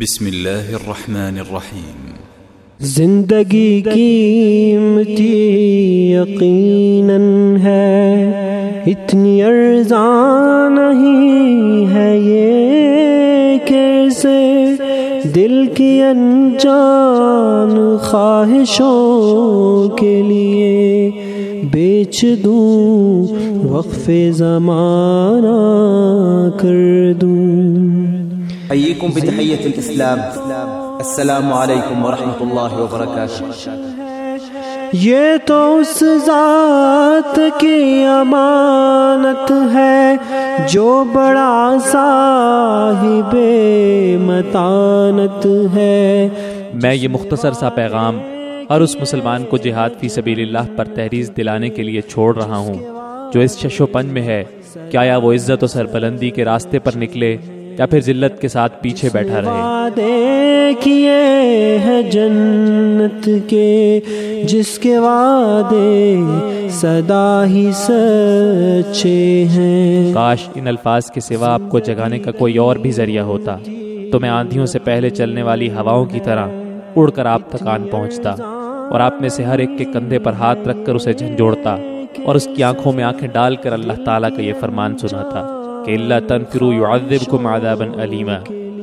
بسم اللہ الرحمن الرحیم زندگی قیمتی یقیناً ہے، اتنی ارزاں نہیں ہے یہ کیسے؟ دل کی انجان خواہشوں کے لیے بیچ دوں، وقف زمانہ کر دوں۔ حييكم بتحية الإسلام؟ السلام عليكم ورحمة الله وبركاته. یہ تو اس ذات کی امانت ہے جو بڑا صاحب متانت ہے۔ میں یہ مختصر سا پیغام اور اس مسلمان کو جہاد فی سبیل اللہ پر تحریر دلانے کے لیے چھوڑ رہا ہوں جو اس شش و پنج میں ہے۔ کیا یا وہ عزت و سربلندی کے راستے پر نکلے یا پھر ذلت کے ساتھ پیچھے بیٹھا رہے۔ وعدے کیے ہیں جنت کے جس کے وعدے صدا ہی سچے ہیں۔ کاش ان الفاظ کے سوا آپ کو جگانے کا کوئی اور بھی ذریعہ ہوتا تو میں آندھیوں سے پہلے چلنے والی ہواؤں کی طرح اڑ کر آپ تک آن پہنچتا اور آپ میں سے ہر ایک کے کندھے پر ہاتھ رکھ کر اسے جھنجھوڑتا اور اس کی آنکھوں میں آنکھیں ڈال کر اللہ تعالیٰ کا یہ فرمان سناتا۔ کہ اللہ تنفروا يعذبكم عذابا علیما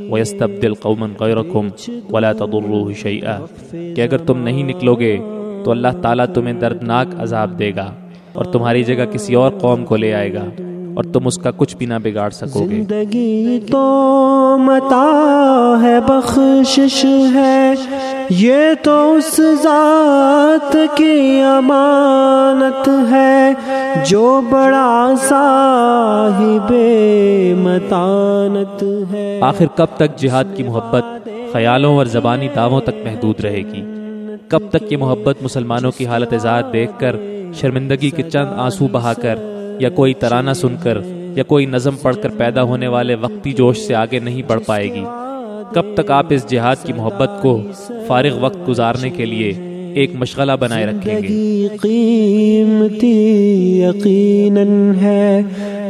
ويستبدل قوما غيركم ولا تضروه شيئا. کہ اگر تم نہیں نکلو گے تو اللہ تعالیٰ تمہیں دردناک عذاب دے گا اور تمہاری جگہ کسی اور قوم کو لے آئے گا. اور تم اس کا کچھ بھی نہ بگاڑ سکو گے۔ زندگی تو متا ہے بخشش ہے۔ یہ تو اس ذات کی امانت ہے جو بڑا صاحب متانت ہے۔ آخر کب تک جہاد کی محبت خیالوں اور زبانی دعووں تک محدود رہے گی؟ کب تک یہ محبت مسلمانوں کی حالت ذات دیکھ کر شرمندگی کے چند آنسو بہا کر یا کوئی ترانہ سن کر یا کوئی نظم پڑھ کر پیدا ہونے والے وقتی جوش سے آگے نہیں بڑھ پائے گی۔ کب تک آپ اس جہاد کی محبت کو فارغ وقت گزارنے کے لیے ایک مشغلہ بنائے رکھیں گے؟ قیمتی یقیناً ہے،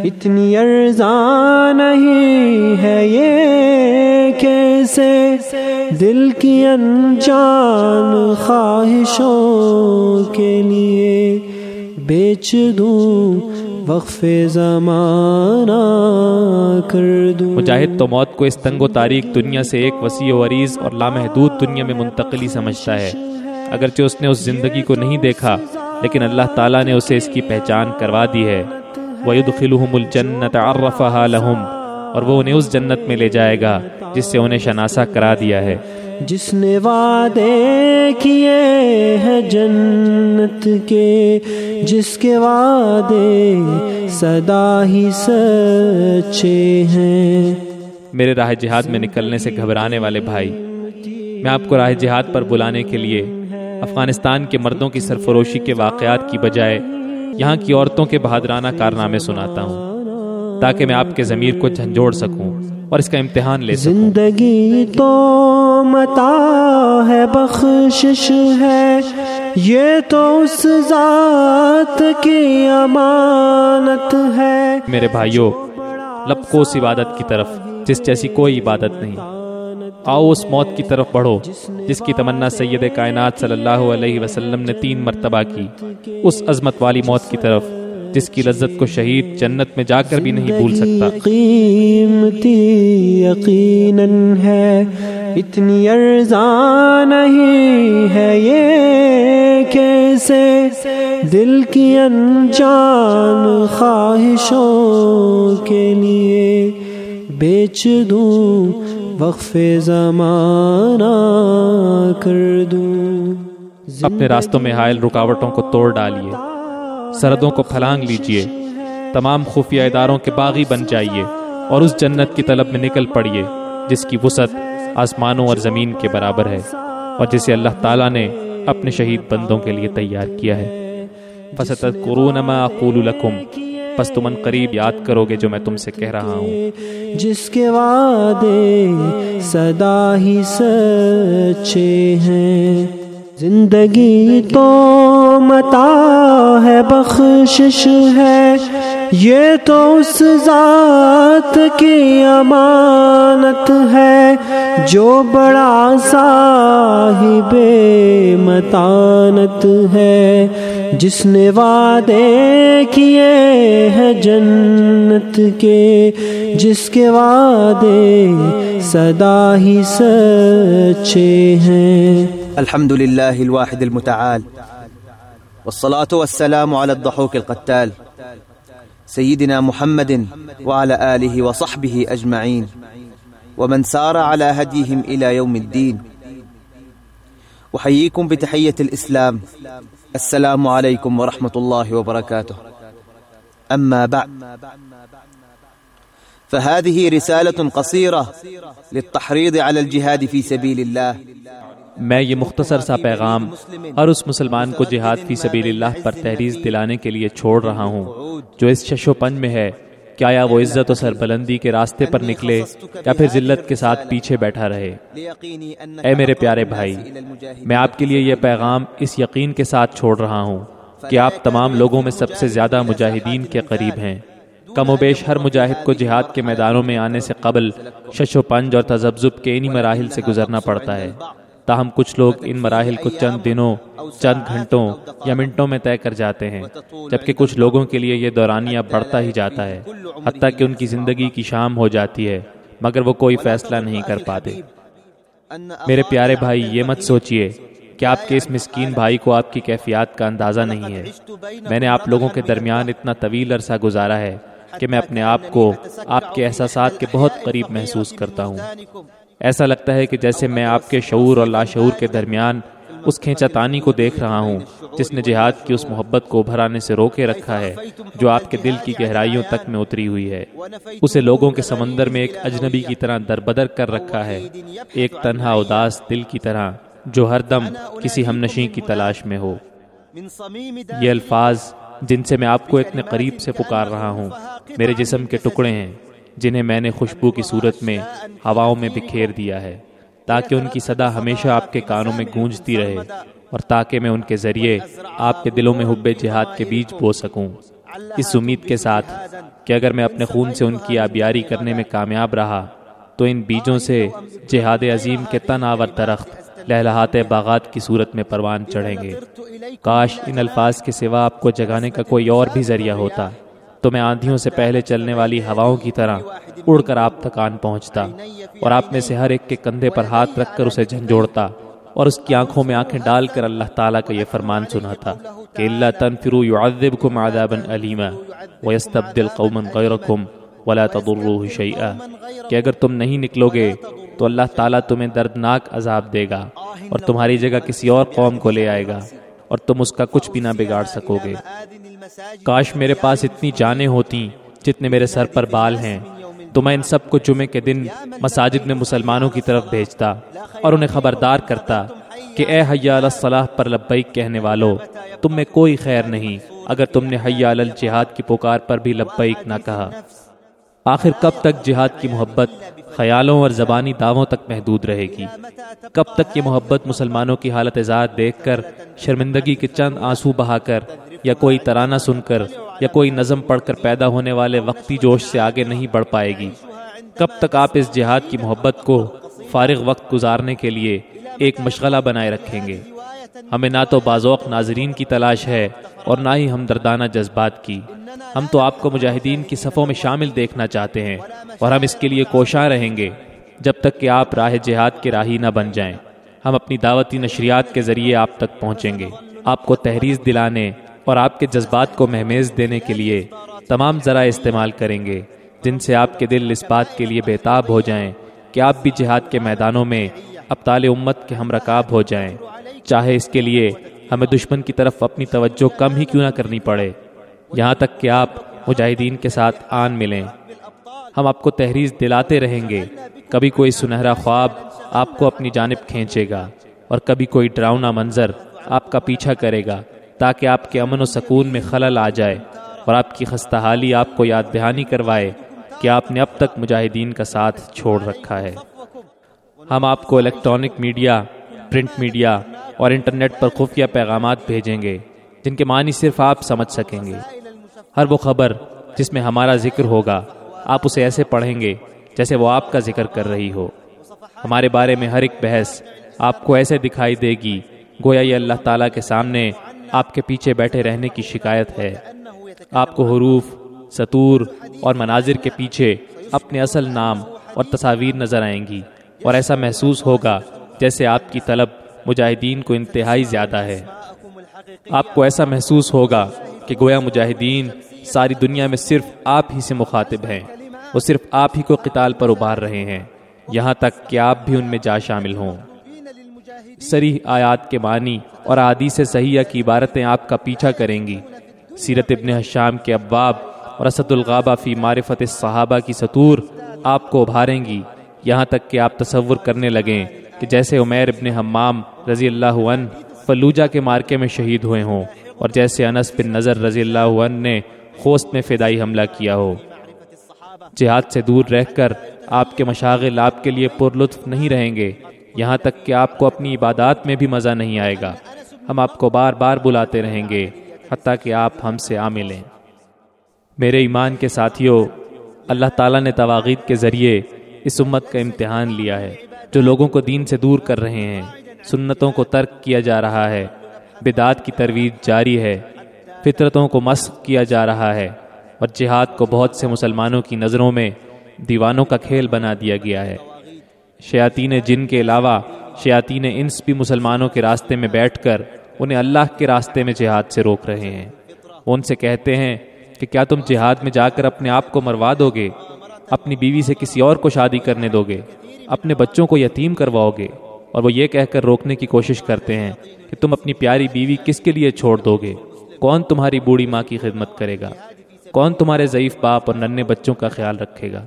اتنی ارزاں نہیں ہے یہ کیسے؟ دل کی انجان خواہشوں کے لیے بیچ دوں وقف زمانہ کر دوں۔ مجاہد تو موت کو اس تنگ و تاریک دنیا سے ایک وسیع و عریض اور لامحدود دنیا میں منتقلی سمجھتا ہے۔ اگرچہ اس نے اس زندگی کو نہیں دیکھا لیکن اللہ تعالیٰ نے اسے اس کی پہچان کروا دی ہے۔ وَيُدْخِلُهُمُ الْجَنَّةَ عَرَّفَهَا لَهُمْ اور وہ انہیں اس جنت میں لے جائے گا جس سے انہیں شناسا کرا دیا ہے۔ جس نے وعدے کیے ہیں جنت کے جس کے وعدے صدا ہی سچے ہیں۔ میرے راہ جہاد میں نکلنے سے گھبرانے والے بھائی، میں آپ کو راہ جہاد پر بلانے کے لیے افغانستان کے مردوں کی سرفروشی کے واقعات کی بجائے یہاں کی عورتوں کے بہادرانہ کارنامے سناتا ہوں۔ تاکہ میں آپ کے ضمیر کو جھنجھوڑ سکوں اور اس کا امتحان لے سکوں۔ زندگی تو متا ہے بخشش ہے۔ یہ تو اس ذات کی امانت ہے۔ میرے بھائیوں لب کو اس عبادت کی طرف جس جیسی کوئی عبادت نہیں۔ آؤ اس موت کی طرف بڑھو جس کی تمنا سید کائنات صلی اللہ علیہ وسلم نے تین مرتبہ کی۔ اس عظمت والی موت کی طرف۔ جس کی لذت کو شہید جنت میں جا کر بھی نہیں بھول سکتا۔ قیمتی یقیناً ہے اتنی ارزاں نہیں ہے یہ کیسے؟ دل کی انجان خواہشوں کے لیے بیچ دوں وقف زمانہ کر دوں۔ اپنے راستوں میں حائل رکاوٹوں کو توڑ ڈالیے۔ سرحدوں کو پھلانگ لیجیے۔ تمام خفیہ اداروں کے باغی بن جائیے اور اس جنت کی طلب میں نکل پڑیے، جس کی وسعت آسمانوں اور زمین کے برابر ہے اور جسے اللہ تعالیٰ نے اپنے شہید بندوں کے لیے تیار کیا ہے۔ فَسَتَذْكُرُونَ مَا أَقُولُ لَكُمْ۔ پس تم ان قریب یاد کرو گے جو میں تم سے کہہ رہا ہوں۔ جس کے وعدے صدا ہی سچے ہیں۔ زندگی تو متا ہے، بخشش ہے۔ یہ تو اس ذات کی امانت ہے، جو بڑا صاحب متانت ہے۔ جس نے وعدے کیے ہیں جنت کے، جس کے وعدے صدا ہی سچے ہیں۔ الحمد لله الواحد المتعال، والصلاة والسلام على الضحوك القتال، سيدنا محمد وعلى آله وصحبه أجمعين، ومن سار على هديهم إلى يوم الدين. أحييكم بتحية الإسلام، السلام عليكم ورحمة الله وبركاته. أما بعد، فهذه رسالة قصيرة للتحريض على الجهاد في سبيل الله. میں یہ مختصر سا پیغام اور اس مسلمان کو جہاد فی سبیل اللہ پر تحریز دلانے کے لیے چھوڑ رہا ہوں، جو اس شش و پنج میں ہے کہ آیا وہ عزت و سربلندی کے راستے پر نکلے یا پھر ذلت کے ساتھ پیچھے بیٹھا رہے۔ اے میرے پیارے بھائی، میں آپ کے لیے یہ پیغام اس یقین کے ساتھ چھوڑ رہا ہوں کہ آپ تمام لوگوں میں سب سے زیادہ مجاہدین کے قریب ہیں۔ کم و بیش ہر مجاہد کو جہاد کے میدانوں میں آنے سے قبل شش و پنج اور تذبذب کے انہی مراحل سے گزرنا پڑتا ہے۔ تاہم کچھ لوگ ان مراحل کو چند دنوں، چند گھنٹوں یا منٹوں میں طے کر جاتے ہیں، جبکہ کچھ لوگوں کے لیے یہ دورانیہ بڑھتا ہی جاتا ہے، حتیٰ کہ ان کی زندگی کی شام ہو جاتی ہے، مگر وہ کوئی فیصلہ نہیں کر پاتے۔ میرے پیارے بھائی، یہ مت سوچئے کہ آپ کے اس مسکین بھائی کو آپ کی کیفیات کا اندازہ نہیں ہے۔ میں نے آپ لوگوں کے درمیان اتنا طویل عرصہ گزارا ہے کہ میں اپنے آپ کو، آپ کے احساسات کے بہت قریب محسوس کرتا ہوں۔ ایسا لگتا ہے کہ جیسے میں آپ کے شعور اور لاشعور کے درمیان اس کھینچا تانی کو دیکھ رہا ہوں، جس نے جہاد کی اس محبت کو ابھر آنے سے روکے رکھا ہے، جو آپ کے دل کی گہرائیوں تک میں اتری ہوئی ہے۔ اسے لوگوں کے سمندر میں ایک اجنبی کی طرح دربدر کر رکھا ہے، ایک تنہا اداس دل کی طرح، جو ہر دم کسی ہمنشین کی تلاش میں ہو۔ یہ الفاظ جن سے میں آپ کو اتنے قریب سے پکار رہا ہوں، میرے جسم کے ٹکڑے ہیں۔ جنہیں میں نے خوشبو کی صورت میں ہواؤں میں بکھیر دیا ہے، تاکہ ان کی صدا ہمیشہ آپ کے کانوں میں گونجتی رہے اور تاکہ میں ان کے ذریعے آپ کے دلوں میں حب جہاد کے بیج بو سکوں۔ اس امید کے ساتھ کہ اگر میں اپنے خون سے ان کی آبیاری کرنے میں کامیاب رہا، تو ان بیجوں سے جہاد عظیم کے تن آور درخت لہلہات باغات کی صورت میں پروان چڑھیں گے۔ کاش ان الفاظ کے سوا آپ کو جگانے کا کوئی اور بھی ذریعہ ہوتا۔ تو میں آندھیوں سے پہلے چلنے والی ہواؤں کی طرح اڑ کر آپ تک آن پہنچتا اور آپ میں سے ہر ایک کے کندھے پر ہاتھ رکھ کر اسے جھنجھوڑتا اور اس کی آنکھوں میں آنکھیں ڈال کر اللہ تعالیٰ کا یہ فرمان سنا تھا کہ اللہ تنفرو يعذبكم عذابا علیما ويستبدل قوما غيركم ولا تضروه شيئا کہ اگر تم نہیں نکلو گے تو اللہ تعالیٰ تمہیں دردناک عذاب دے گا اور تمہاری جگہ کسی اور قوم کو لے آئے گا اور تم اس کا کچھ بھی نہ بگاڑ سکو گے کاش میرے پاس اتنی جانیں ہوتی جتنے میرے سر پر بال ہیں۔ تو میں ان سب کو جمعے کے دن مساجد میں مسلمانوں کی طرف بھیجتا اور انہیں خبردار کرتا کہ اے حیا الصلاح پر لبیک کہنے والو، تم میں کوئی خیر نہیں اگر تم نے حیا الجہاد کی پکار پر بھی لبیک نہ کہا۔ آخر کب تک جہاد کی محبت خیالوں اور زبانی دعووں تک محدود رہے گی؟ کب تک یہ محبت مسلمانوں کی حالت ازاد دیکھ کر شرمندگی کے چند آنسو بہا کر یا کوئی ترانہ سن کر یا کوئی نظم پڑھ کر پیدا ہونے والے وقتی جوش سے آگے نہیں بڑھ پائے گی؟ کب تک آپ اس جہاد کی محبت کو فارغ وقت گزارنے کے لیے ایک مشغلہ بنائے رکھیں گے؟ ہمیں نہ تو بازوق ناظرین کی تلاش ہے اور نہ ہی ہم دردانہ جذبات کی۔ ہم تو آپ کو مجاہدین کی صفوں میں شامل دیکھنا چاہتے ہیں اور ہم اس کے لیے کوشاں رہیں گے جب تک کہ آپ راہ جہاد کے راہی نہ بن جائیں۔ ہم اپنی دعوتی نشریات کے ذریعے آپ تک پہنچیں گے۔ آپ کو تحریر دلانے اور آپ کے جذبات کو مہمیز دینے کے لیے تمام ذرائع استعمال کریں گے جن سے آپ کے دل اس بات کے لیے بےتاب ہو جائیں کہ آپ بھی جہاد کے میدانوں میں ابتال امت کے ہم رکاب ہو جائیں۔ چاہے اس کے لیے ہمیں دشمن کی طرف اپنی توجہ کم ہی کیوں نہ کرنی پڑے۔ یہاں تک کہ آپ مجاہدین کے ساتھ آن ملیں۔ ہم آپ کو تحریر دلاتے رہیں گے۔ کبھی کوئی سنہرا خواب آپ کو اپنی جانب کھینچے گا اور کبھی کوئی ڈراؤنا منظر آپ کا پیچھا کرے گا تاکہ آپ کے امن و سکون میں خلل آ جائے اور آپ کی خستہ حالی آپ کو یاد دہانی کروائے کہ آپ نے اب تک مجاہدین کا ساتھ چھوڑ رکھا ہے۔ ہم آپ کو الیکٹرانک میڈیا پرنٹ میڈیا اور انٹرنیٹ پر خفیہ پیغامات بھیجیں گے، جن کے معنی صرف آپ سمجھ سکیں گے۔ ہر وہ خبر جس میں ہمارا ذکر ہوگا، آپ اسے ایسے پڑھیں گے جیسے وہ آپ کا ذکر کر رہی ہو۔ ہمارے بارے میں ہر ایک بحث آپ کو ایسے دکھائی دے گی، گویا یہ اللہ تعالیٰ کے سامنے آپ کے پیچھے بیٹھے رہنے کی شکایت ہے۔ آپ کو حروف، سطور اور مناظر کے پیچھے اپنے اصل نام اور تصاویر نظر آئیں گی اور ایسا محسوس ہوگا جیسے آپ کی طلب مجاہدین کو انتہائی زیادہ ہے۔ آپ کو ایسا محسوس ہوگا کہ گویا مجاہدین ساری دنیا میں صرف آپ ہی سے مخاطب ہیں وہ صرف آپ ہی کو قتال پر ابھار رہے ہیں۔ یہاں تک کہ آپ بھی ان میں جا شامل ہوں۔ سریح آیات کے معنی اور عادی سے صحیح کی عبارتیں آپ کا پیچھا کریں گی۔ سیرت ابن حشام کے ابواب اور اسد الغابہ فی معرفت صحابہ کی سطور آپ کو ابھاریں گی۔ یہاں تک کہ آپ تصور کرنے لگیں کہ جیسے عمیر ابن حمام رضی اللہ عنہ فلوجہ کے مارکے میں شہید ہوئے ہوں اور جیسے انس بن نظر رضی اللہ عنہ نے خوست میں فدائی حملہ کیا ہو۔ جہاد سے دور رہ کر آپ کے مشاغل آپ کے لیے پر لطف نہیں رہیں گے۔ یہاں تک کہ آپ کو اپنی عبادات میں بھی مزہ نہیں آئے گا۔ ہم آپ کو بار بار بلاتے رہیں گے حتیٰ کہ آپ ہم سے آ ملیں میرے ایمان کے ساتھیوں، اللہ تعالیٰ نے تواغید کے ذریعے اس امت کا امتحان لیا ہے۔ جو لوگوں کو دین سے دور کر رہے ہیں، سنتوں کو ترک کیا جا رہا ہے بدعات کی ترویج جاری ہے، فطرتوں کو مسق کیا جا رہا ہے اور جہاد کو بہت سے مسلمانوں کی نظروں میں دیوانوں کا کھیل بنا دیا گیا ہے۔ شیاطین جن کے علاوہ شیاطین انس بھی مسلمانوں کے راستے میں بیٹھ کر انہیں اللہ کے راستے میں جہاد سے روک رہے ہیں۔ وہ ان سے کہتے ہیں کہ کیا تم جہاد میں جا کر اپنے آپ کو مروا دو گے؟ اپنی بیوی سے کسی اور کو شادی کرنے دو گے؟ اپنے بچوں کو یتیم کرواؤ گے اور وہ یہ کہہ کر روکنے کی کوشش کرتے ہیں کہ تم اپنی پیاری بیوی کس کے لیے چھوڑ دو گے؟ کون تمہاری بوڑھی ماں کی خدمت کرے گا؟ کون تمہارے ضعیف باپ اور ننے بچوں کا خیال رکھے گا؟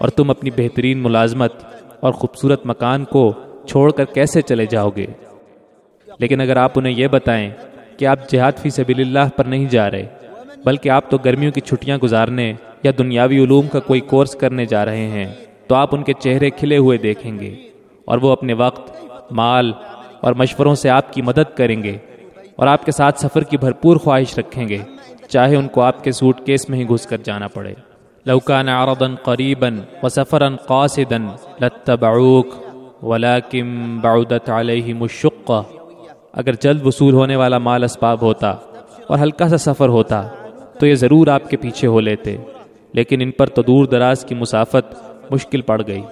اور تم اپنی بہترین ملازمت اور خوبصورت مکان کو چھوڑ کر کیسے چلے جاؤ گے؟ لیکن اگر آپ انہیں یہ بتائیں کہ آپ جہاد فی سبیل اللہ پر نہیں جا رہے، بلکہ آپ تو گرمیوں کی چھٹیاں گزارنے یا دنیاوی علوم کا کوئی کورس کرنے جا رہے ہیں تو آپ ان کے چہرے کھلے ہوئے دیکھیں گے اور وہ اپنے وقت، مال اور مشوروں سے آپ کی مدد کریں گے اور آپ کے ساتھ سفر کی بھرپور خواہش رکھیں گے، چاہے ان کو آپ کے سوٹ کیس میں ہی گھس کر جانا پڑے۔ لوکان عرضا قریبا وسفرا قاصدا لتبعوک ولكن بعدت علیہم الشقہ اگر جلد وصول ہونے والا مال اسباب ہوتا اور ہلکا سا سفر ہوتا، تو یہ ضرور آپ کے پیچھے ہو لیتے، لیکن ان پر تو دور دراز کی مسافت مشکل پڑ گئی۔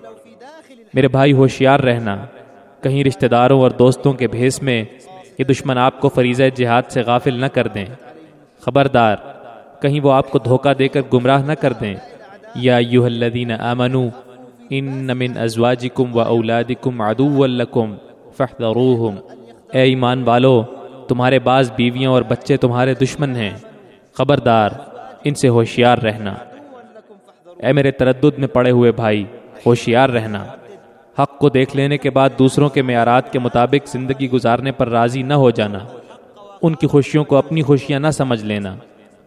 میرے بھائی، ہوشیار رہنا۔ کہیں رشتہ داروں اور دوستوں کے بھیس میں یہ دشمن آپ کو فریضہ جہاد سے غافل نہ کر دیں۔ خبردار، کہیں وہ آپ کو دھوکہ دے کر گمراہ نہ کر دیں۔ یا یوہ الذین آمنو ان من ازواجکم و اولادکم عدو لکم فاحذروہم۔ اے ایمان والو، تمہارے بعض بیویاں اور بچے تمہارے دشمن ہیں۔ خبردار، ان سے ہوشیار رہنا۔ اے میرے تردد میں پڑے ہوئے بھائی، ہوشیار رہنا۔ حق کو دیکھ لینے کے بعد دوسروں کے معیارات کے مطابق زندگی گزارنے پر راضی نہ ہو جانا۔ ان کی خوشیوں کو اپنی خوشیاں نہ سمجھ لینا۔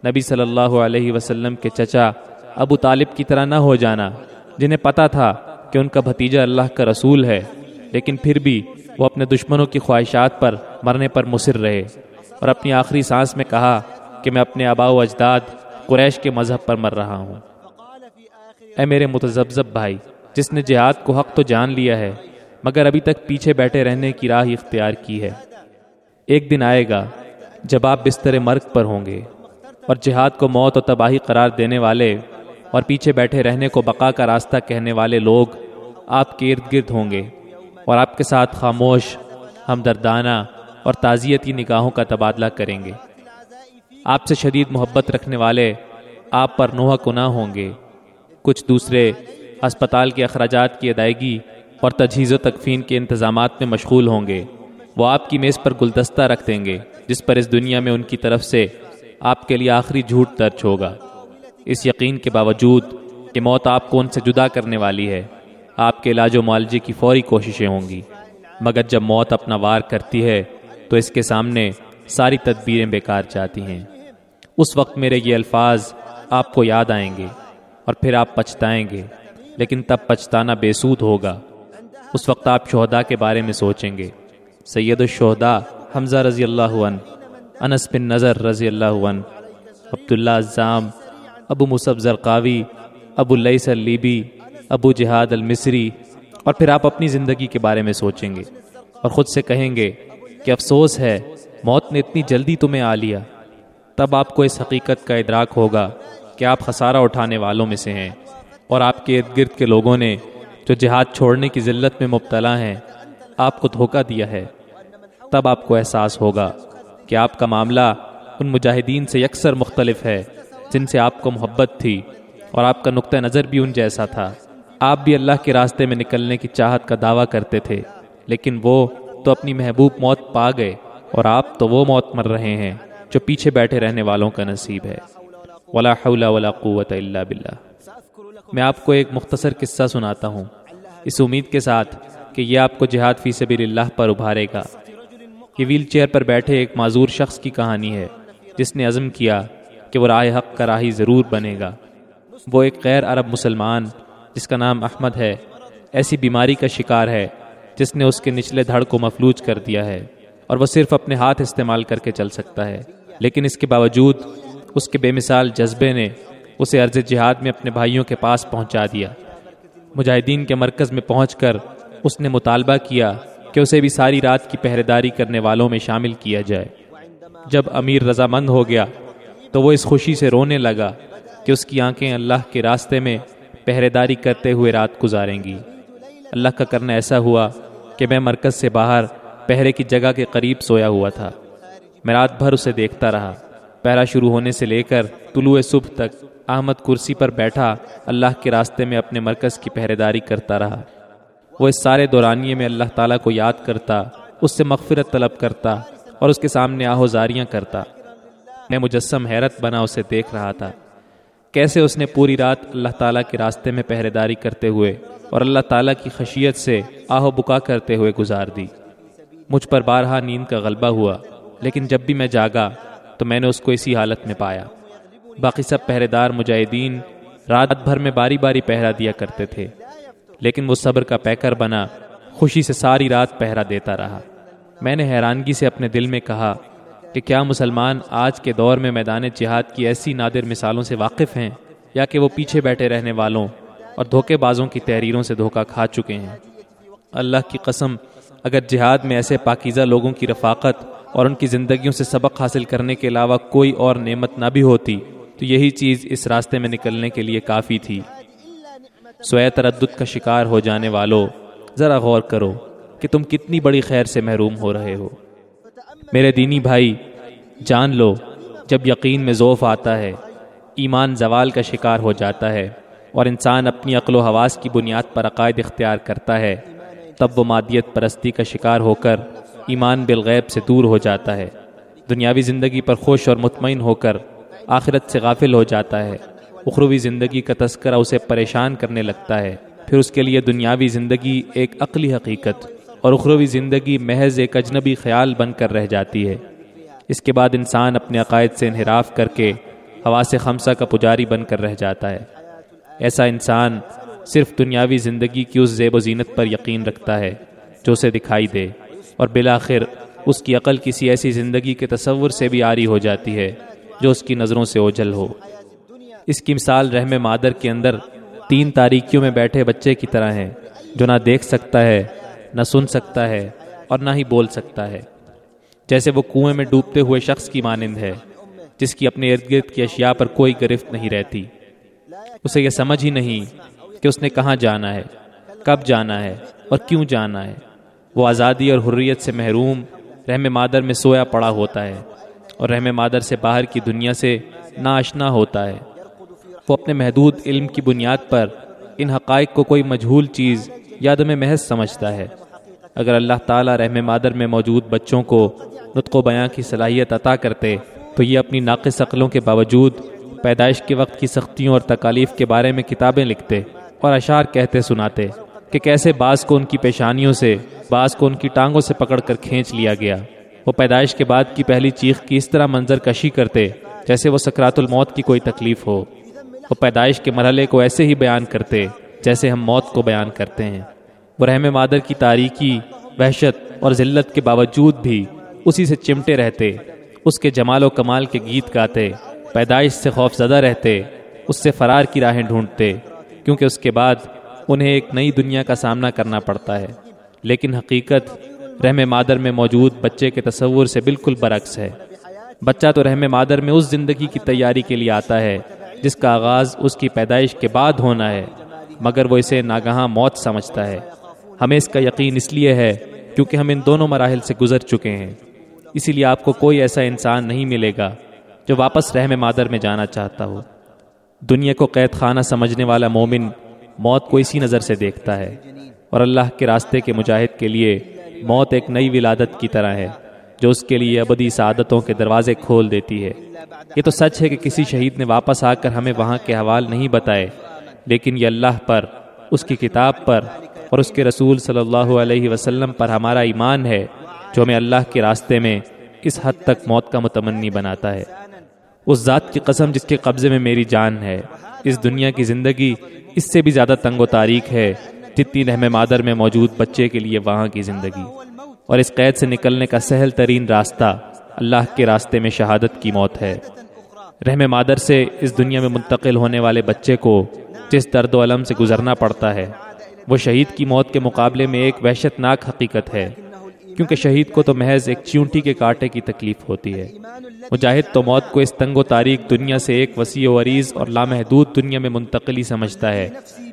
نبی صلی اللہ علیہ وسلم کے چچا ابو طالب کی طرح نہ ہو جانا، جنہیں پتا تھا کہ ان کا بھتیجا اللہ کا رسول ہے، لیکن پھر بھی وہ اپنے دشمنوں کی خواہشات پر مرنے پر مصر رہے۔ اور اپنی آخری سانس میں کہا کہ میں اپنے آبا و اجداد قریش کے مذہب پر مر رہا ہوں۔ اے میرے متذبذب بھائی، جس نے جہاد کو حق تو جان لیا ہے، مگر ابھی تک پیچھے بیٹھے رہنے کی راہ اختیار کی ہے۔ ایک دن آئے گا جب آپ بستر مرگ پر ہوں گے، اور جہاد کو موت و تباہی قرار دینے والے اور پیچھے بیٹھے رہنے کو بقا کا راستہ کہنے والے لوگ آپ کے ارد گرد ہوں گے، اور آپ کے ساتھ خاموش، ہمدردانہ اور تعزیتی نگاہوں کا تبادلہ کریں گے۔ آپ سے شدید محبت رکھنے والے آپ پر نوح کنا ہوں گے۔ کچھ دوسرے اسپتال کے اخراجات کی ادائیگی اور تجہیز و تکفین کے انتظامات میں مشغول ہوں گے۔ وہ آپ کی میز پر گلدستہ رکھ دیں گے، جس پر اس دنیا میں ان کی طرف سے آپ کے لیے آخری جھوٹ درج ہوگا۔ اس یقین کے باوجود کہ موت آپ کو ان سے جدا کرنے والی ہے، آپ کے علاج و معالجے کی فوری کوششیں ہوں گی۔ مگر جب موت اپنا وار کرتی ہے، تو اس کے سامنے ساری تدبیریں بیکار جاتی ہیں۔ اس وقت میرے یہ الفاظ آپ کو یاد آئیں گے۔ اور پھر آپ پچھتائیں گے، لیکن تب پچھتانا بے سود ہوگا۔ اس وقت آپ شہدا کے بارے میں سوچیں گے۔ سید الشہدا حمزہ رضی اللہ عنہ، انس بن نظر رضی اللہ عنہ، عبداللہ الزام، ابو مصب زرقاوی، ابو اللیس اللیبی، ابو جہاد المصری، اور پھر آپ اپنی زندگی کے بارے میں سوچیں گے۔ اور خود سے کہیں گے کہ افسوس ہے، موت نے اتنی جلدی تمہیں آ لیا۔ تب آپ کو اس حقیقت کا ادراک ہوگا۔ کہ آپ خسارہ اٹھانے والوں میں سے ہیں اور آپ کے ارد گرد کے لوگوں نے جو جہاد چھوڑنے کی ذلت میں مبتلا ہیں، آپ کو دھوکہ دیا ہے۔ تب آپ کو احساس ہوگا کہ آپ کا معاملہ ان مجاہدین سے یکسر مختلف ہے، جن سے آپ کو محبت تھی اور آپ کا نقطۂ نظر بھی ان جیسا تھا۔ آپ بھی اللہ کے راستے میں نکلنے کی چاہت کا دعویٰ کرتے تھے، لیکن وہ تو اپنی محبوب موت پا گئے اور آپ تو وہ موت مر رہے ہیں جو پیچھے بیٹھے رہنے والوں کا نصیب ہے۔ ولا حول ولا قوت الا باللہ۔ میں آپ کو ایک مختصر قصہ سناتا ہوں۔ اس امید کے ساتھ کہ یہ آپ کو جہاد فی سبیل اللہ پر ابھارے گا۔ یہ ویل چیئر پر بیٹھے ایک معذور شخص کی کہانی ہے، جس نے عزم کیا کہ وہ رائے حق کا راہی ضرور بنے گا۔ وہ ایک غیر عرب مسلمان، جس کا نام احمد ہے۔ ایسی بیماری کا شکار ہے، جس نے اس کے نچلے دھڑ کو مفلوج کر دیا ہے۔ اور وہ صرف اپنے ہاتھ استعمال کر کے چل سکتا ہے۔ لیکن اس کے باوجود اس کے بے مثال جذبے نے اسے عرض جہاد میں اپنے بھائیوں کے پاس پہنچا دیا۔ مجاہدین کے مرکز میں پہنچ کر اس نے مطالبہ کیا کہ اسے بھی ساری رات کی پہرے داری کرنے والوں میں شامل کیا جائے۔ جب امیر رضامند ہو گیا تو وہ اس خوشی سے رونے لگا کہ اس کی آنکھیں اللہ کے راستے میں پہرے داری کرتے ہوئے رات گزاریں گی۔ اللہ کا کرنا ایسا ہوا کہ میں مرکز سے باہر پہرے کی جگہ کے قریب سویا ہوا تھا۔ میں رات بھر اسے دیکھتا رہا۔ پہرا شروع ہونے سے لے کر طلوع صبح تک احمد کرسی پر بیٹھا اللہ کے راستے میں اپنے مرکز کی پہرے داری کرتا رہا۔ وہ اس سارے دورانیے میں اللہ تعالیٰ کو یاد کرتا، اس سے مغفرت طلب کرتا اور اس کے سامنے آہوزاریاں کرتا۔ میں مجسم حیرت بنا اسے دیکھ رہا تھا۔ کیسے اس نے پوری رات اللہ تعالیٰ کے راستے میں پہرے داری کرتے ہوئے اور اللہ تعالیٰ کی خشیت سے آہو بکا کرتے ہوئے گزار دی۔ مجھ پر بارہا نیند کا غلبہ ہوا، لیکن جب بھی میں جاگا تو میں نے اس کو اسی حالت میں پایا۔ باقی سب پہرے دار مجاہدین رات بھر میں باری باری پہرا دیا کرتے تھے، لیکن وہ صبر کا پیکر بنا خوشی سے ساری رات پہرا دیتا رہا۔ میں نے حیرانگی سے اپنے دل میں کہا کہ کیا مسلمان آج کے دور میں میدان جہاد کی ایسی نادر مثالوں سے واقف ہیں، یا کہ وہ پیچھے بیٹھے رہنے والوں اور دھوکے بازوں کی تحریروں سے دھوکہ کھا چکے ہیں۔ اللہ کی قسم، اگر جہاد میں ایسے پاکیزہ لوگوں کی رفاقت اور ان کی زندگیوں سے سبق حاصل کرنے کے علاوہ کوئی اور نعمت نہ بھی ہوتی، تو یہی چیز اس راستے میں نکلنے کے لیے کافی تھی۔ سوئے تردد کا شکار ہو جانے والو، ذرا غور کرو کہ تم کتنی بڑی خیر سے محروم ہو رہے ہو۔ میرے دینی بھائی، جان لو، جب یقین میں ذوف آتا ہے، ایمان زوال کا شکار ہو جاتا ہے، اور انسان اپنی عقل و حواس کی بنیاد پر عقائد اختیار کرتا ہے، تب وہ مادیت پرستی کا شکار ہو کر ایمان بالغیب سے دور ہو جاتا ہے۔ دنیاوی زندگی پر خوش اور مطمئن ہو کر آخرت سے غافل ہو جاتا ہے۔ اخروی زندگی کا تذکرہ اسے پریشان کرنے لگتا ہے۔ پھر اس کے لیے دنیاوی زندگی ایک عقلی حقیقت اور اخروی زندگی محض ایک اجنبی خیال بن کر رہ جاتی ہے۔ اس کے بعد انسان اپنے عقائد سے انحراف کر کے ہوا سے خمسہ کا پجاری بن کر رہ جاتا ہے۔ ایسا انسان صرف دنیاوی زندگی کی اس زیب و زینت پر یقین رکھتا ہے جو اسے دکھائی دے۔ اور بالآخر اس کی عقل کسی ایسی زندگی کے تصور سے بھی آری ہو جاتی ہے جو اس کی نظروں سے اوجھل ہو۔ اس کی مثال رحم مادر کے اندر تین تاریکیوں میں بیٹھے بچے کی طرح ہیں، جو نہ دیکھ سکتا ہے، نہ سن سکتا ہے اور نہ ہی بول سکتا ہے۔ جیسے وہ کنویں میں ڈوبتے ہوئے شخص کی مانند ہے، جس کی اپنے ارد گرد کی اشیاء پر کوئی گرفت نہیں رہتی۔ اسے یہ سمجھ ہی نہیں کہ اس نے کہاں جانا ہے، کب جانا ہے اور کیوں جانا ہے۔ وہ آزادی اور حریت سے محروم، رحم مادر میں سویا پڑا ہوتا ہے اور رحم مادر سے باہر کی دنیا سے ناشنا ہوتا ہے۔ وہ اپنے محدود علم کی بنیاد پر ان حقائق کو کوئی مجہول چیز یاد میں محض سمجھتا ہے۔ اگر اللہ تعالیٰ رحم مادر میں موجود بچوں کو نطق و بیاں کی صلاحیت عطا کرتے، تو یہ اپنی ناقص عقلوں کے باوجود پیدائش کے وقت کی سختیوں اور تکالیف کے بارے میں کتابیں لکھتے اور اشعار کہتے سناتے۔ کہ کیسے بعض کو ان کی پیشانیوں سے بعض کو ان کی ٹانگوں سے پکڑ کر کھینچ لیا گیا۔ وہ پیدائش کے بعد کی پہلی چیخ کی اس طرح منظر کشی کرتے جیسے وہ سکرات الموت کی کوئی تکلیف ہو۔ وہ پیدائش کے مرحلے کو ایسے ہی بیان کرتے جیسے ہم موت کو بیان کرتے ہیں۔ وہ رحم مادر کی تاریکی، وحشت اور ذلت کے باوجود بھی اسی سے چمٹے رہتے، اس کے جمال و کمال کے گیت گاتے، پیدائش سے خوف زدہ رہتے، اس سے فرار کی راہیں ڈھونڈتے، کیونکہ اس کے بعد انہیں ایک نئی دنیا کا سامنا کرنا پڑتا ہے۔ لیکن حقیقت رحم مادر میں موجود بچے کے تصور سے بالکل برعکس ہے۔ بچہ تو رحم مادر میں اس زندگی کی تیاری کے لیے آتا ہے، جس کا آغاز اس کی پیدائش کے بعد ہونا ہے، مگر وہ اسے ناگہاں موت سمجھتا ہے۔ ہمیں اس کا یقین اس لیے ہے کیونکہ ہم ان دونوں مراحل سے گزر چکے ہیں۔ اسی لیے آپ کو کوئی ایسا انسان نہیں ملے گا جو واپس رحم مادر میں جانا چاہتا ہو۔ دنیا کو قید خانہ سمجھنے والا مومن موت کو اسی نظر سے دیکھتا ہے۔ اور اللہ کے راستے کے مجاہد کے لیے موت ایک نئی ولادت کی طرح ہے، جو اس کے لیے ابدی سعادتوں کے دروازے کھول دیتی ہے۔ یہ تو سچ ہے کہ کسی شہید نے واپس آ کر ہمیں وہاں کے حوال نہیں بتائے، لیکن یہ اللہ پر، اس کی کتاب پر اور اس کے رسول صلی اللہ علیہ وسلم پر ہمارا ایمان ہے، جو ہمیں اللہ کے راستے میں اس حد تک موت کا متمنی بناتا ہے۔ اس ذات کی قسم جس کے قبضے میں میری جان ہے اس دنیا کی زندگی اس سے بھی زیادہ تنگ و تاریخ ہے جتنی رحم مادر میں موجود بچے کے لیے وہاں کی زندگی۔ اور اس قید سے نکلنے کا سہل ترین راستہ اللہ کے راستے میں شہادت کی موت ہے۔ رحم مادر سے اس دنیا میں منتقل ہونے والے بچے کو جس درد و علم سے گزرنا پڑتا ہے، وہ شہید کی موت کے مقابلے میں ایک وحشت ناک حقیقت ہے۔ کیونکہ شہید کو تو محض ایک چونٹی کے کاٹے کی تکلیف ہوتی ہے۔ مجاہد تو موت کو اس تنگ و تاریخ دنیا سے ایک وسیع و عریض اور لامحدود دنیا میں منتقلی سمجھتا ہے۔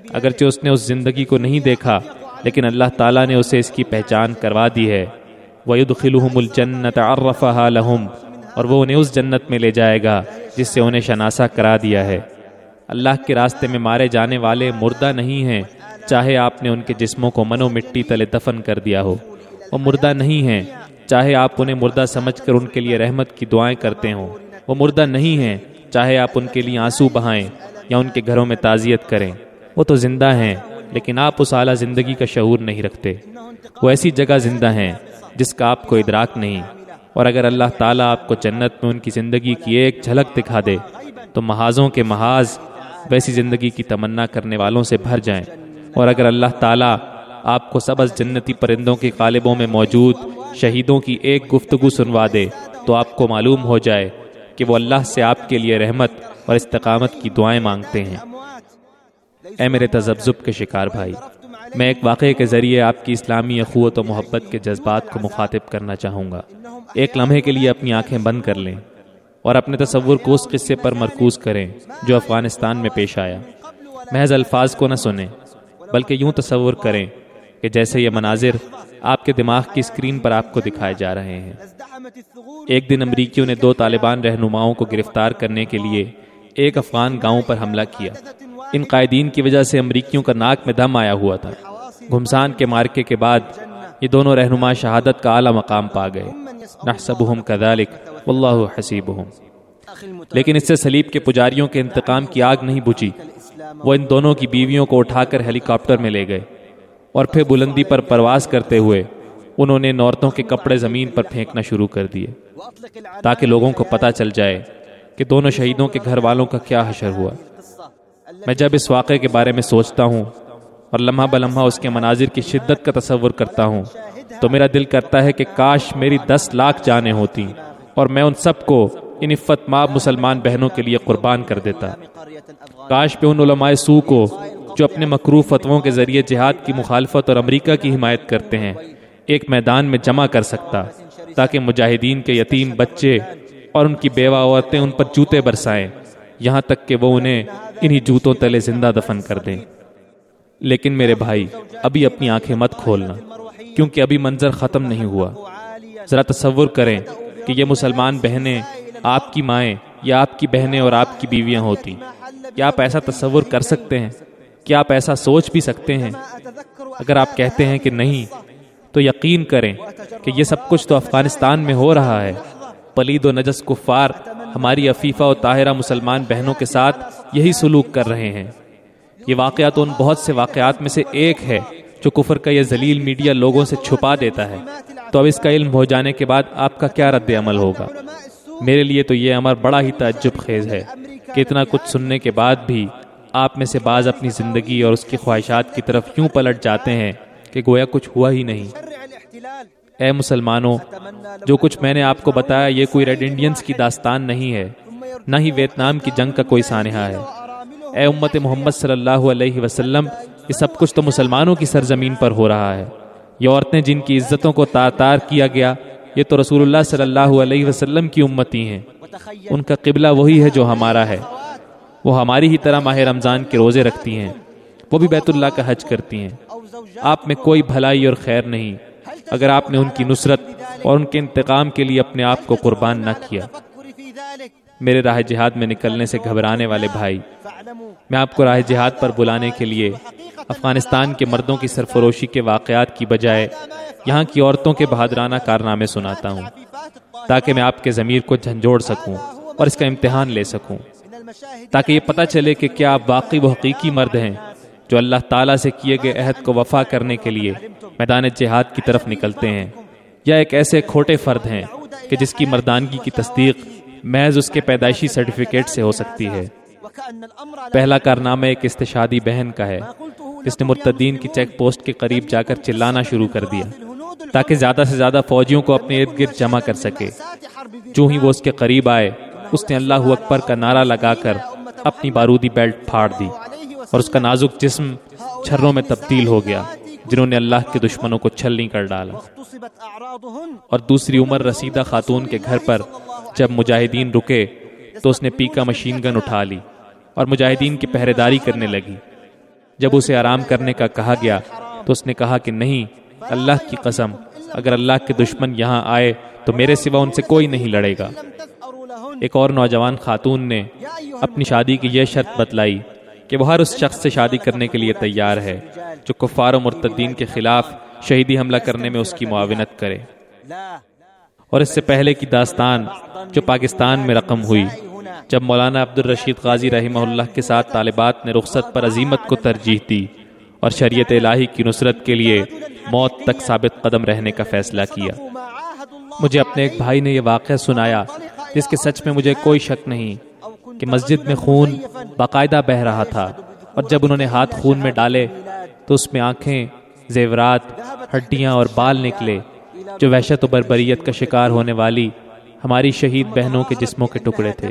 اگرچہ اس نے اس زندگی کو نہیں دیکھا، لیکن اللہ تعالیٰ نے اسے اس کی پہچان کروا دی ہے۔ وَيُدْخِلُهُمُ الْجَنَّةَ عَرَّفَهَا لَهُمْ، اور وہ انہیں اس جنت میں لے جائے گا، جس سے انہیں شناسا کرا دیا ہے۔ اللہ کے راستے میں مارے جانے والے مردہ نہیں ہیں، چاہے آپ نے ان کے جسموں کو منو مٹی تلے دفن کر دیا ہو۔ وہ مردہ نہیں ہیں۔ چاہے آپ انہیں مردہ سمجھ کر ان کے لیے رحمت کی دعائیں کرتے ہوں۔ وہ مردہ نہیں ہیں۔ چاہے آپ ان کے لیے آنسو بہائیں یا ان کے گھروں میں تعزیت کریں۔ وہ تو زندہ ہیں، لیکن آپ اس اعلیٰ زندگی کا شعور نہیں رکھتے۔ وہ ایسی جگہ زندہ ہیں جس کا آپ کو ادراک نہیں۔ اور اگر اللہ تعالیٰ آپ کو جنت میں ان کی زندگی کی ایک جھلک دکھا دے، تو محاذوں کے محاذ ویسی زندگی کی تمنا کرنے والوں سے بھر جائیں۔ اور اگر اللہ تعالیٰ آپ کو سبز جنتی پرندوں کے قالبوں میں موجود شہیدوں کی ایک گفتگو سنوا دے تو آپ کو معلوم ہو جائے کہ وہ اللہ سے آپ کے لیے رحمت اور استقامت کی دعائیں مانگتے ہیں۔ اے میرے تذبذب کے شکار بھائی، میں ایک واقعے کے ذریعے آپ کی اسلامی اخوت و محبت کے جذبات کو مخاطب کرنا چاہوں گا۔ ایک لمحے کے لیے اپنی آنکھیں بند کر لیں اور اپنے تصور کو اس قصے پر مرکوز کریں جو افغانستان میں پیش آیا۔ محض الفاظ کو نہ سنیں، بلکہ یوں تصور کریں کہ جیسے یہ مناظر آپ کے دماغ کی اسکرین پر آپ کو دکھائے جا رہے ہیں۔ ایک دن امریکیوں نے دو طالبان رہنماؤں کو گرفتار کرنے کے لیے ایک افغان گاؤں پر حملہ کیا۔ ان قائدین کی وجہ سے امریکیوں کا ناک میں دم آیا ہوا تھا۔ گھمسان کے مارکے کے بعد یہ دونوں رہنما شہادت کا اعلیٰ مقام پا گئے۔ نحسبہم کذالک واللہ حسیبہم۔ لیکن اس سے سلیب کے پجاریوں کے انتقام کی آگ نہیں بجھی۔ وہ ان دونوں کی بیویوں کو اٹھا کر ہیلی کاپٹر میں لے گئے۔ اور پھر بلندی پر پرواز کرتے ہوئے انہوں نے نورتوں کے کپڑے زمین پر پھینکنا شروع کر دیے تاکہ لوگوں کو پتا چل جائے کہ دونوں شہیدوں کے گھر والوں کا کیا حشر ہوا۔ میں جب اس واقعے کے بارے میں سوچتا ہوں اور لمحہ بلمحہ اس کے مناظر کی شدت کا تصور کرتا ہوں تو میرا دل کرتا ہے کہ کاش میری دس لاکھ جانیں ہوتی اور میں ان سب کو ان عفت ماب مسلمان بہنوں کے لیے قربان کر دیتا۔ کاش پہ ان علماء سو کو جو اپنے مکرو فتووں کے ذریعے جہاد کی مخالفت اور امریکہ کی حمایت کرتے ہیں، ایک میدان میں جمع کر سکتا، تاکہ مجاہدین کے یتیم بچے اور ان کی بیوہ عورتیں ان پر جوتے برسائیں، یہاں تک کہ وہ انہیں انہی جوتوں تلے زندہ دفن کر دیں۔ لیکن میرے بھائی، ابھی اپنی آنکھیں مت کھولنا، کیونکہ ابھی منظر ختم نہیں ہوا۔ ذرا تصور کریں کہ یہ مسلمان بہنیں آپ کی مائیں یا آپ کی بہنیں اور آپ کی بیویاں ہوتی کیا آپ ایسا تصور کر سکتے ہیں؟ کیا آپ ایسا سوچ بھی سکتے ہیں؟ اگر آپ کہتے ہیں کہ نہیں، تو یقین کریں کہ یہ سب کچھ تو افغانستان میں ہو رہا ہے۔ پلید و نجس کفار ہماری عفیفہ و طاہرہ مسلمان بہنوں کے ساتھ یہی سلوک کر رہے ہیں۔ یہ واقعات ان بہت سے واقعات میں سے ایک ہے جو کفر کا یہ ذلیل میڈیا لوگوں سے چھپا دیتا ہے۔ تو اب اس کا علم ہو جانے کے بعد آپ کا کیا رد عمل ہوگا؟ میرے لیے تو یہ امر بڑا ہی تعجب خیز ہے کہ اتنا کچھ سننے کے بعد بھی آپ میں سے بعض اپنی زندگی اور اس کی خواہشات کی طرف کیوں پلٹ جاتے ہیں کہ گویا کچھ ہوا ہی نہیں۔ اے مسلمانوں، جو کچھ میں نے آپ کو بتایا، یہ کوئی ریڈ انڈینز کی داستان نہیں ہے۔ نہ ہی ویتنام کی جنگ کا کوئی سانحہ ہے۔ اے امت محمد صلی اللہ علیہ وسلم، یہ سب کچھ تو مسلمانوں کی سرزمین پر ہو رہا ہے۔ یہ عورتیں جن کی عزتوں کو تار تار کیا گیا، یہ تو رسول اللہ صلی اللہ علیہ وسلم کی امتی ہیں۔ ان کا قبلہ وہی ہے جو ہمارا ہے۔ وہ ہماری ہی طرح ماہ رمضان کے روزے رکھتی ہیں۔ وہ بھی بیت اللہ کا حج کرتی ہیں۔ آپ میں کوئی بھلائی اور خیر نہیں۔ اگر آپ نے ان کی نصرت اور ان کے انتقام کے لیے اپنے آپ کو قربان نہ کیا۔ میرے راہ جہاد میں نکلنے سے گھبرانے والے بھائی، میں آپ کو راہ جہاد پر بلانے کے لیے افغانستان کے مردوں کی سرفروشی کے واقعات کی بجائے یہاں کی عورتوں کے بہادرانہ کارنامے سناتا ہوں، تاکہ میں آپ کے ضمیر کو جھنجھوڑ سکوں اور اس کا امتحان لے سکوں۔ تاکہ یہ پتہ چلے کہ کیا آپ واقعی و حقیقی مرد ہیں جو اللہ تعالیٰ سے کیے گئے عہد کو وفا کرنے کے لیے میدان جہاد کی طرف نکلتے ہیں یا ایک ایسے کھوٹے فرد ہیں کہ جس کی مردانگی کی تصدیق محض اس کے پیدائشی سرٹیفکیٹ سے ہو سکتی ہے۔ پہلا کارنامہ ایک استشادی بہن کا ہے۔ جس نے مرتدین کی چیک پوسٹ کے قریب جا کر چلانا شروع کر دیا تاکہ زیادہ سے زیادہ فوجیوں کو اپنے ارد گرد جمع کر سکے۔ جو ہی وہ اس کے قریب آئے اس نے اللہ اکبر کا نعرہ لگا کر اپنی بارودی بیلٹ پھاڑ دی اور اس کا نازک جسم چھروں میں تبدیل ہو گیا، جنہوں نے اللہ کے دشمنوں کو چھلنی کر ڈالا۔ اور دوسری عمر رسیدہ خاتون کے گھر پر جب مجاہدین رکے تو اس نے پیکا مشین گن اٹھا لی اور مجاہدین کی پہرے داری کرنے لگی۔ جب اسے آرام کرنے کا کہا گیا تو اس نے کہا کہ نہیں، اللہ کی قسم، اگر اللہ کے دشمن یہاں آئے تو میرے سوا ان سے کوئی نہیں لڑے گا۔ ایک اور نوجوان خاتون نے اپنی شادی کی یہ شرط بتلائی کہ وہ ہر اس شخص سے شادی کرنے کے لیے تیار ہے جو کفار و مرتدین کے خلاف شہیدی حملہ کرنے میں اس کی معاونت کرے۔ اور اس سے پہلے کی داستان جو پاکستان میں رقم ہوئی، جب مولانا عبد الرشید غازی رحمہ اللہ کے ساتھ طالبات نے رخصت پر عظیمت کو ترجیح دی اور شریعت الہی کی نصرت کے لیے موت تک ثابت قدم رہنے کا فیصلہ کیا۔ مجھے اپنے ایک بھائی نے یہ واقعہ سنایا جس کے سچ میں مجھے کوئی شک نہیں کہ مسجد میں خون باقاعدہ بہ رہا تھا اور جب انہوں نے ہاتھ خون میں ڈالے تو اس میں آنکھیں، زیورات، ہڈیاں اور بال نکلے، جو وحشت و بربریت کا شکار ہونے والی ہماری شہید بہنوں کے جسموں کے ٹکڑے تھے۔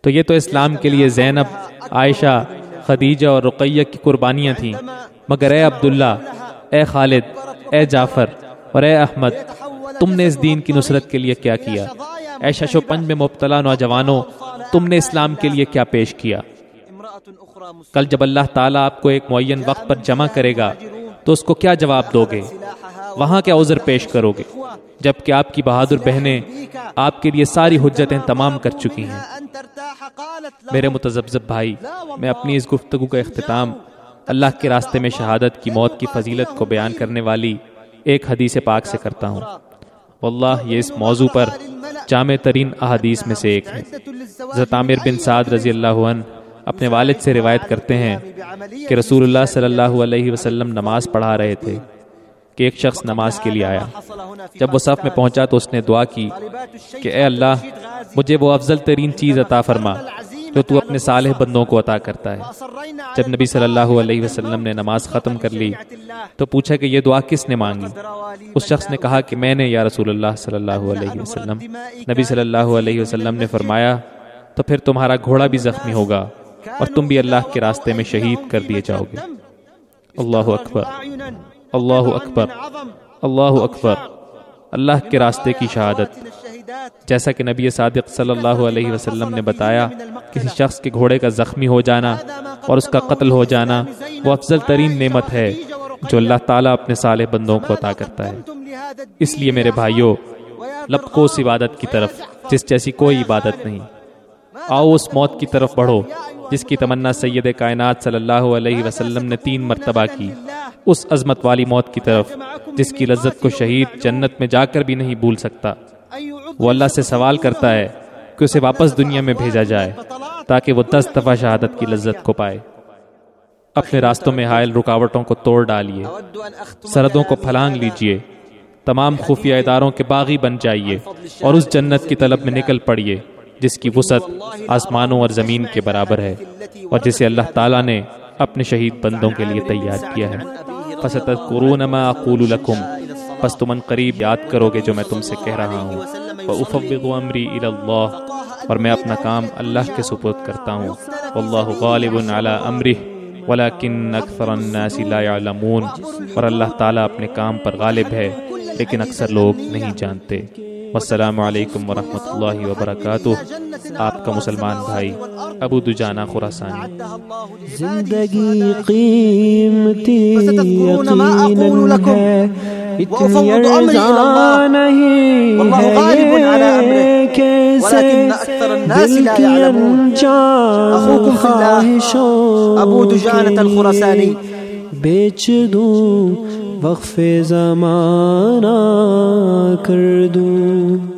تو یہ تو اسلام کے لیے زینب، عائشہ، خدیجہ اور رقیہ کی قربانیاں تھیں۔ مگر اے عبداللہ، اے خالد، اے جعفر اور اے احمد، تم نے اس دین کی نصرت کے لیے کیا کیا؟ اے شش و پنج میں مبتلا نوجوانوں، تم نے اسلام کے لیے کیا پیش کیا؟ کل جب اللہ تعالیٰ آپ کو ایک معین وقت پر جمع کرے گا، تو اس کو کیا جواب دو گے؟ وہاں کیا عذر پیش کرو گے؟ جبکہ آپ کی بہادر بہنیں آپ کے لیے ساری حجتیں تمام کر چکی ہیں۔ میرے متذبذب بھائی، میں اپنی اس گفتگو کا اختتام اللہ کے راستے میں شہادت کی موت کی فضیلت کو بیان کرنے والی ایک حدیث پاک سے کرتا ہوں۔ واللہ، یہ اس موضوع پر جامع ترین احادیث میں سے ایک ہے۔ زتامر بن سعد رضی اللہ عنہ اپنے والد سے روایت کرتے ہیں کہ رسول اللہ صلی اللہ علیہ وسلم نماز پڑھا رہے تھے، کہ ایک شخص نماز کے لیے آیا۔ جب وہ صف میں پہنچا تو اس نے دعا کی کہ اے اللہ، مجھے وہ افضل ترین چیز عطا فرما۔ جو تو اپنے صالح بندوں کو عطا کرتا ہے۔ جب نبی صلی اللہ علیہ وسلم نے نماز ختم کر لی، تو پوچھا کہ یہ دعا کس نے مانگی؟ اس شخص نے کہا کہ میں نے یا رسول اللہ صلی اللہ علیہ وسلم، نبی صلی اللہ علیہ وسلم نے فرمایا، تو پھر تمہارا گھوڑا بھی زخمی ہوگا اور تم بھی اللہ کے راستے میں شہید کر دیے جاؤ گے۔ اللہ اکبر اللہ اکبر اللہ اکبر، اللہ کے راستے کی شہادت۔ جیسا کہ نبی صادق صلی اللہ علیہ وسلم نے بتایا، کسی شخص کے گھوڑے کا زخمی ہو جانا اور اس کا قتل ہو جانا وہ افضل ترین نعمت ہے جو اللہ تعالیٰ اپنے صالح بندوں کو عطا کرتا ہے۔ اس لیے میرے بھائیوں لب کو اس عبادت کی طرف، جس جیسی کوئی عبادت نہیں۔ آؤ اس موت کی طرف بڑھو، جس کی تمنا سید کائنات صلی اللہ علیہ وسلم نے تین مرتبہ کی۔ اس عظمت والی موت کی طرف، جس کی لذت کو شہید جنت میں جا کر بھی نہیں بھول سکتا۔ وہ اللہ سے سوال کرتا ہے کہ اسے واپس دنیا میں بھیجا جائے تاکہ وہ دس دفعہ شہادت کی لذت کو پائے۔ اپنے راستوں میں حائل رکاوٹوں کو توڑ ڈالیے سردوں کو پھلانگ لیجیے تمام خفیہ اداروں کے باغی بن جائیے اور اس جنت کی طلب میں نکل پڑیے، جس کی وسعت آسمانوں اور زمین کے برابر ہے اور جسے اللہ تعالیٰ نے اپنے شہید بندوں کے لیے تیار کیا ہے۔ فسط قرون ما اقول لکم پس تمن قریب یاد کرو گے جو میں تم سے کہہ رہا ہوں۔ وَأُفَوِّضُ أَمْرِي إِلَى اللَّهِ اور میں اپنا کام اللہ کے سپرد کرتا ہوں۔ واللہ غالب علی امرہ ولیکن اکثر الناس لا يعلمون۔ اور اللہ تعالیٰ اپنے کام پر غالب ہے، لیکن اکثر لوگ نہیں جانتے۔ والسلام علیکم ورحمۃ اللہ وبرکاتہ۔ آپ کا مسلمان بھائی ابو دجانہ خراسانی۔ زندگی قیمتی لكم ہے۔ اتنی ارزاں نہیں والله غالب على ہے کیسے ولكن أكثر الناس دل لا کی يعلمون انجام أخوكم في الله خواہشوں الخراساني بیچ دوں۔ وقف زمانہ کر دوں۔